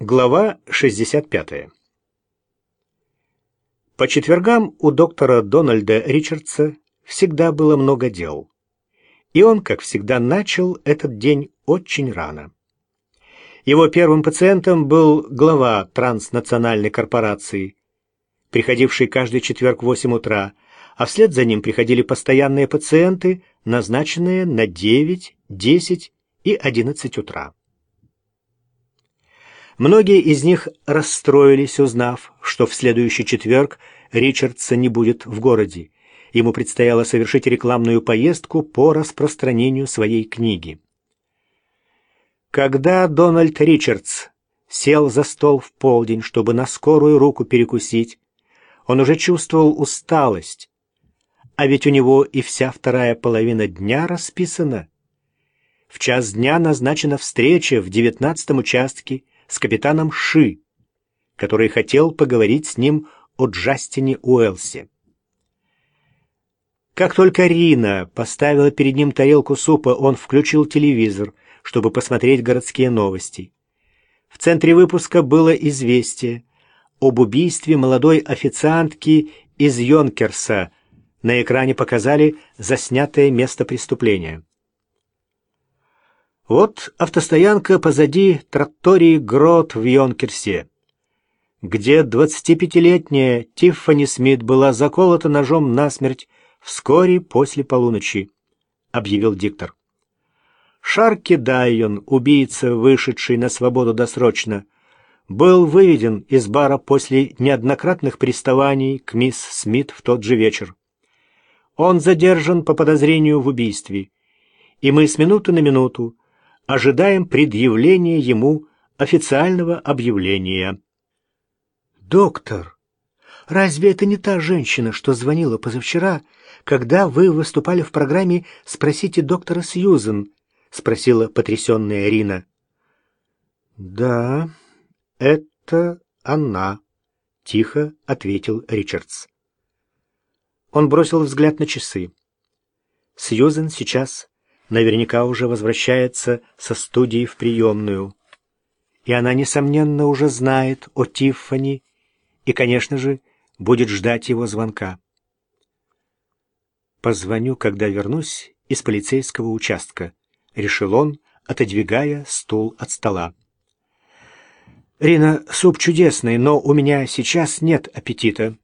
Глава 65. По четвергам у доктора Дональда Ричардса всегда было много дел. И он, как всегда, начал этот день очень рано. Его первым пациентом был глава транснациональной корпорации, приходивший каждый четверг в 8 утра, а вслед за ним приходили постоянные пациенты, назначенные на 9, 10 и 11 утра. Многие из них расстроились, узнав, что в следующий четверг Ричардса не будет в городе. Ему предстояло совершить рекламную поездку по распространению своей книги. Когда Дональд Ричардс сел за стол в полдень, чтобы на скорую руку перекусить, он уже чувствовал усталость. А ведь у него и вся вторая половина дня расписана. В час дня назначена встреча в девятнадцатом участке, с капитаном Ши, который хотел поговорить с ним о Джастине Уэлсе. Как только Рина поставила перед ним тарелку супа, он включил телевизор, чтобы посмотреть городские новости. В центре выпуска было известие об убийстве молодой официантки из Йонкерса. На экране показали заснятое место преступления. Вот автостоянка позади троттории Грот в Йонкерсе, где 25-летняя Тиффани Смит была заколота ножом насмерть вскоре после полуночи, объявил диктор. Шарки Дайон, убийца, вышедший на свободу досрочно, был выведен из бара после неоднократных приставаний к мисс Смит в тот же вечер. Он задержан по подозрению в убийстве, и мы с минуты на минуту ожидаем предъявления ему официального объявления. «Доктор, разве это не та женщина, что звонила позавчера, когда вы выступали в программе «Спросите доктора Сьюзен»?» — спросила потрясенная Рина. «Да, это она», — тихо ответил Ричардс. Он бросил взгляд на часы. Сьюзен сейчас наверняка уже возвращается со студии в приемную. И она, несомненно, уже знает о Тиффани и, конечно же, будет ждать его звонка. «Позвоню, когда вернусь из полицейского участка», — решил он, отодвигая стул от стола. «Рина, суп чудесный, но у меня сейчас нет аппетита».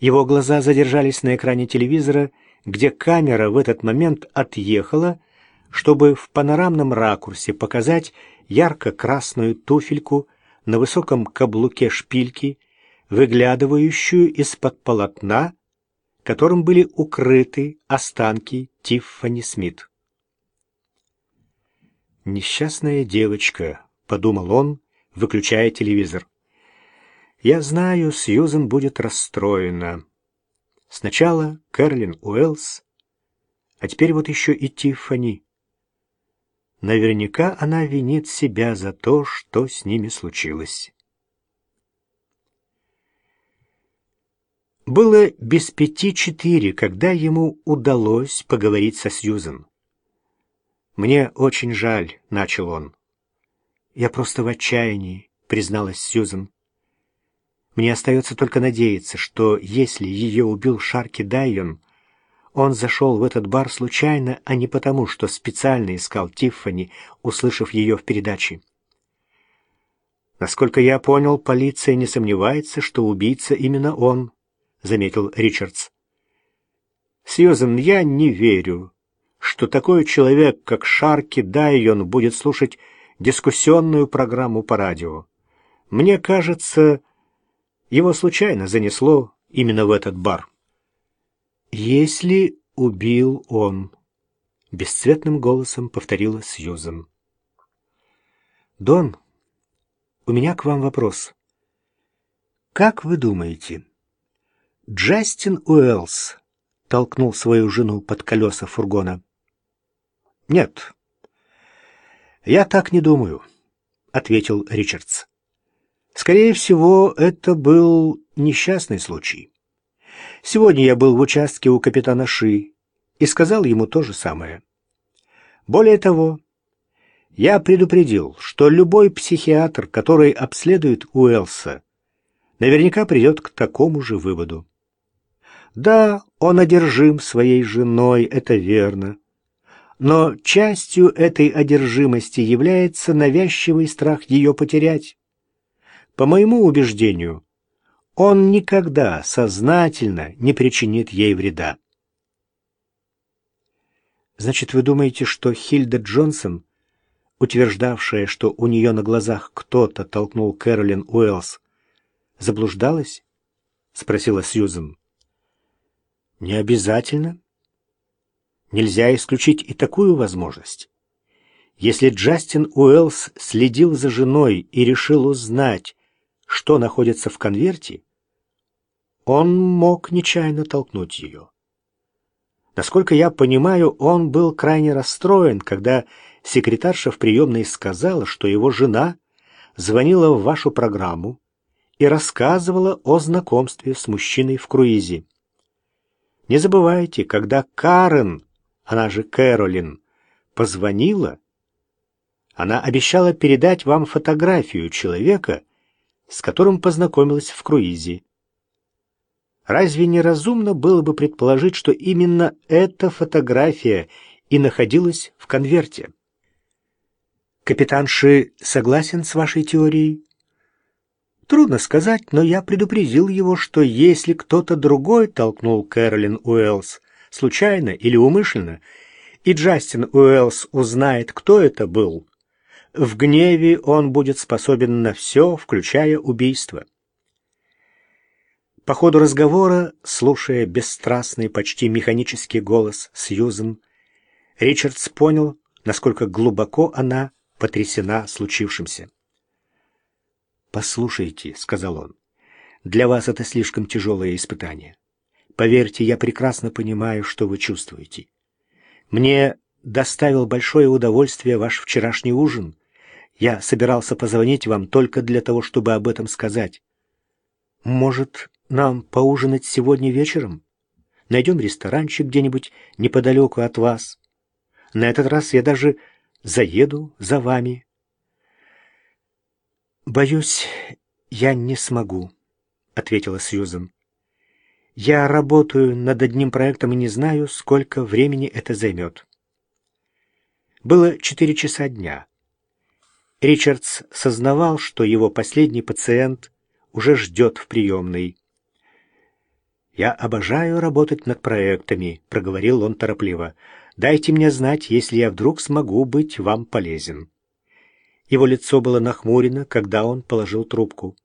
Его глаза задержались на экране телевизора, где камера в этот момент отъехала, чтобы в панорамном ракурсе показать ярко-красную туфельку на высоком каблуке шпильки, выглядывающую из-под полотна, которым были укрыты останки Тиффани Смит. «Несчастная девочка», — подумал он, выключая телевизор. «Я знаю, Сьюзен будет расстроена». Сначала Кэролин Уэллс, а теперь вот еще и Тиффани. Наверняка она винит себя за то, что с ними случилось. Было без пяти четыре, когда ему удалось поговорить со Сьюзен. «Мне очень жаль», — начал он. «Я просто в отчаянии», — призналась Сьюзен. Мне остается только надеяться, что если ее убил Шарки Дайон, он зашел в этот бар случайно, а не потому, что специально искал Тиффани, услышав ее в передаче. «Насколько я понял, полиция не сомневается, что убийца именно он», — заметил Ричардс. «Сьюзен, я не верю, что такой человек, как Шарки Дайон, будет слушать дискуссионную программу по радио. Мне кажется, его случайно занесло именно в этот бар. «Если убил он», — бесцветным голосом повторила Сьюзен. «Дон, у меня к вам вопрос. Как вы думаете, Джастин Уэллс толкнул свою жену под колеса фургона?» «Нет, я так не думаю», — ответил Ричардс. Скорее всего, это был несчастный случай. Сегодня я был в участке у капитана Ши и сказал ему то же самое. Более того, Я предупредил, что любой психиатр, который обследует Уэлса, наверняка придет к такому же выводу. Да, он одержим своей женой, это верно. Но частью этой одержимости является навязчивый страх ее потерять. По моему убеждению, он никогда сознательно не причинит ей вреда. Значит, вы думаете, что Хильда Джонсон, утверждавшая, что у нее на глазах кто-то толкнул Кэролин Уэллс, заблуждалась? спросила Сьюзен. Не обязательно. Нельзя исключить и такую возможность. Если Джастин Уэллс следил за женой и решил узнать, что находится в конверте, он мог нечаянно толкнуть ее. Насколько я понимаю, он был крайне расстроен, когда секретарша в приемной сказала, что его жена звонила в вашу программу и рассказывала о знакомстве с мужчиной в круизе. Не забывайте, когда Карен, она же Кэролин, позвонила, она обещала передать вам фотографию человека, с которым познакомилась в круизе. Разве не разумно было бы предположить, что именно эта фотография и находилась в конверте? Капитан Ши согласен с вашей теорией? Трудно сказать, но я предупредил его, что если кто-то другой толкнул Кэролин Уэллс, случайно или умышленно, и Джастин Уэллс узнает, кто это был, в гневе он будет способен на все, включая убийство. По ходу разговора, слушая бесстрастный, почти механический голос Сьюзен, Ричардс понял, насколько глубоко она потрясена случившимся. «Послушайте», — сказал он, — «для вас это слишком тяжелое испытание. Поверьте, я прекрасно понимаю, что вы чувствуете. Мне доставил большое удовольствие ваш вчерашний ужин. Я собирался позвонить вам только для того, чтобы об этом сказать. Может, нам поужинать сегодня вечером? Найдем ресторанчик где-нибудь неподалеку от вас. На этот раз я даже заеду за вами». «Боюсь, я не смогу», — ответила Сьюзен. «Я работаю над одним проектом и не знаю, сколько времени это займет». Было четыре часа дня. Ричардс сознавал, что его последний пациент уже ждет в приемной. «Я обожаю работать над проектами», — проговорил он торопливо. «Дайте мне знать, если я вдруг смогу быть вам полезен». Его лицо было нахмурено, когда он положил трубку.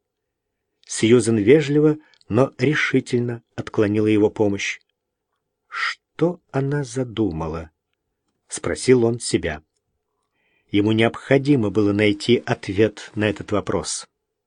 Сьюзен вежливо, но решительно отклонила его помощь. «Что она задумала?» — спросил он себя. Ему необходимо было найти ответ на этот вопрос.